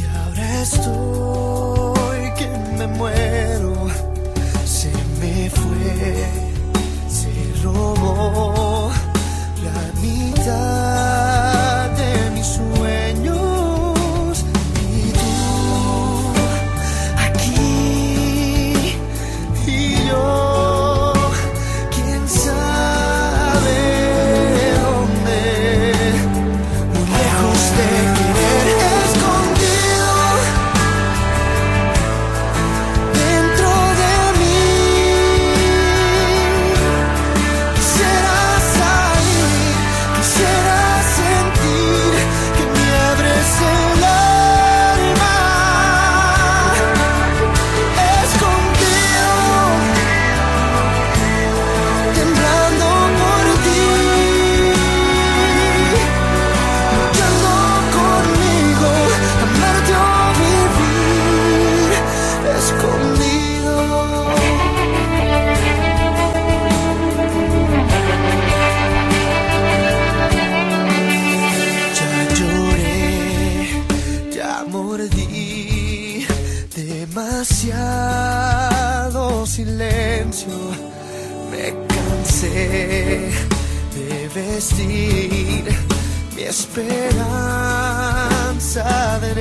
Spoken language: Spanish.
y ahora estoy. Me cansé de vestir mi esperanza de